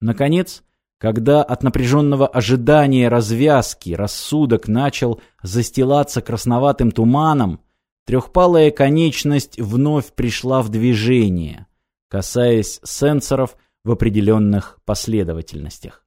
Наконец, когда от напряженного ожидания развязки рассудок начал застилаться красноватым туманом, трехпалая конечность вновь пришла в движение, касаясь сенсоров в определенных последовательностях.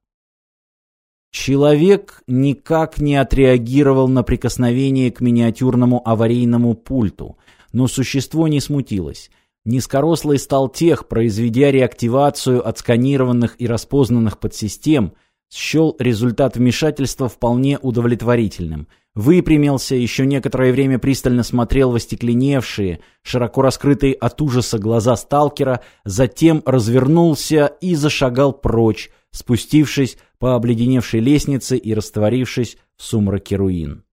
Человек никак не отреагировал на прикосновение к миниатюрному аварийному пульту, но существо не смутилось. Низкорослый стал тех, произведя реактивацию отсканированных и распознанных подсистем, счел результат вмешательства вполне удовлетворительным. Выпрямился, еще некоторое время пристально смотрел в остекленевшие, широко раскрытые от ужаса глаза сталкера, затем развернулся и зашагал прочь, спустившись по обледеневшей лестнице и растворившись в сумраке руин.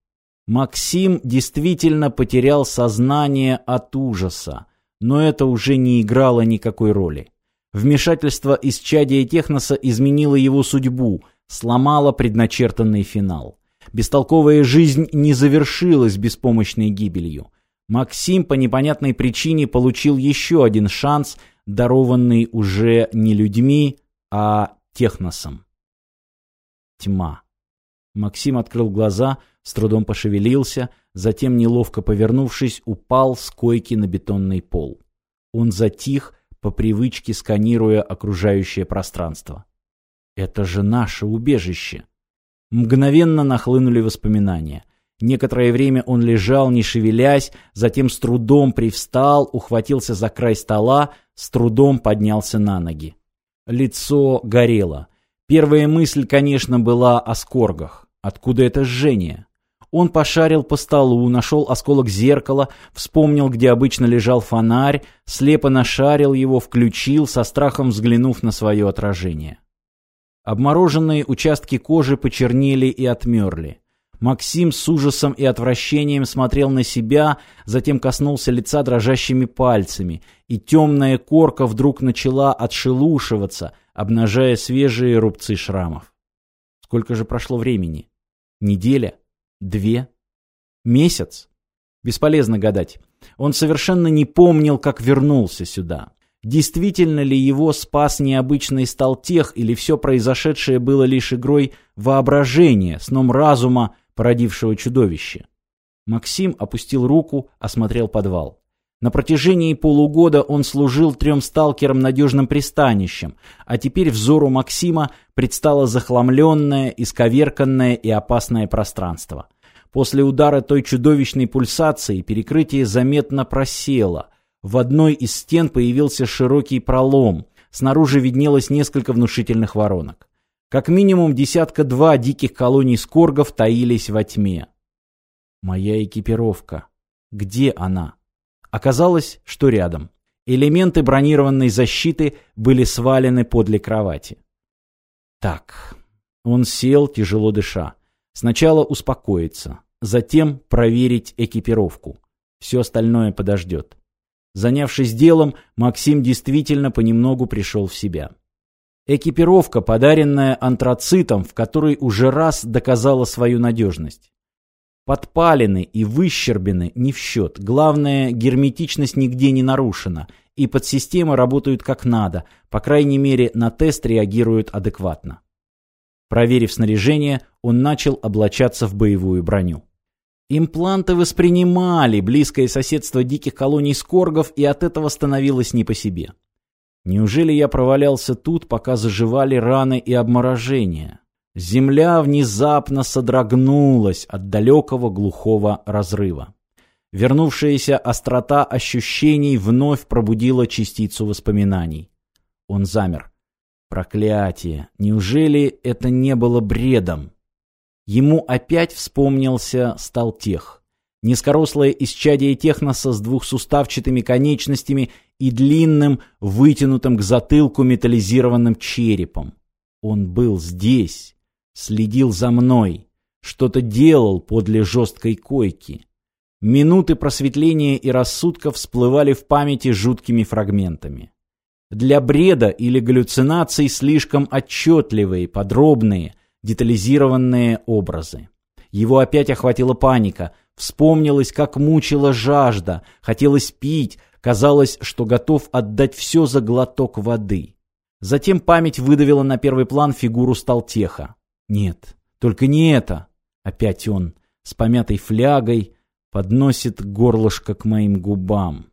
Максим действительно потерял сознание от ужаса, но это уже не играло никакой роли. Вмешательство из чадия Техноса изменило его судьбу, сломало предначертанный финал. Бестолковая жизнь не завершилась беспомощной гибелью. Максим по непонятной причине получил еще один шанс, дарованный уже не людьми, а техносом. Тьма. Максим открыл глаза, с трудом пошевелился, затем, неловко повернувшись, упал с койки на бетонный пол. Он затих, по привычке сканируя окружающее пространство. «Это же наше убежище!» Мгновенно нахлынули воспоминания. Некоторое время он лежал, не шевелясь, затем с трудом привстал, ухватился за край стола, с трудом поднялся на ноги. Лицо горело. Первая мысль, конечно, была о скоргах. Откуда это жжение? Он пошарил по столу, нашел осколок зеркала, вспомнил, где обычно лежал фонарь, слепо нашарил его, включил, со страхом взглянув на свое отражение. Обмороженные участки кожи почернели и отмерли. Максим с ужасом и отвращением смотрел на себя, затем коснулся лица дрожащими пальцами, и темная корка вдруг начала отшелушиваться, обнажая свежие рубцы шрамов. Сколько же прошло времени? Неделя? Две? Месяц? Бесполезно гадать. Он совершенно не помнил, как вернулся сюда. Действительно ли его спас необычный сталтех, или все произошедшее было лишь игрой воображения, сном разума, породившего чудовище. Максим опустил руку, осмотрел подвал. На протяжении полугода он служил трем сталкерам надежным пристанищем, а теперь взору Максима предстало захламленное, исковерканное и опасное пространство. После удара той чудовищной пульсации перекрытие заметно просело. В одной из стен появился широкий пролом, снаружи виднелось несколько внушительных воронок. Как минимум десятка-два диких колоний скоргов таились во тьме. Моя экипировка. Где она? Оказалось, что рядом. Элементы бронированной защиты были свалены подле кровати. Так. Он сел, тяжело дыша. Сначала успокоиться, затем проверить экипировку. Все остальное подождет. Занявшись делом, Максим действительно понемногу пришел в себя. Экипировка, подаренная антрацитом, в которой уже раз доказала свою надежность. Подпалены и выщербины не в счет. Главное, герметичность нигде не нарушена, и подсистемы работают как надо, по крайней мере, на тест реагируют адекватно. Проверив снаряжение, он начал облачаться в боевую броню. Импланты воспринимали близкое соседство диких колоний скоргов, и от этого становилось не по себе. Неужели я провалялся тут, пока заживали раны и обморожения? Земля внезапно содрогнулась от далекого глухого разрыва. Вернувшаяся острота ощущений вновь пробудила частицу воспоминаний. Он замер. Проклятие! Неужели это не было бредом? Ему опять вспомнился Сталтех. Низкорослое исчадие техноса с двухсуставчатыми конечностями и длинным, вытянутым к затылку металлизированным черепом. Он был здесь, следил за мной, что-то делал подле жесткой койки. Минуты просветления и рассудка всплывали в памяти жуткими фрагментами. Для бреда или галлюцинаций слишком отчетливые, подробные, детализированные образы. Его опять охватила паника. Вспомнилось, как мучила жажда, хотелось пить, казалось, что готов отдать все за глоток воды. Затем память выдавила на первый план фигуру Сталтеха. Нет, только не это. Опять он, с помятой флягой, подносит горлышко к моим губам.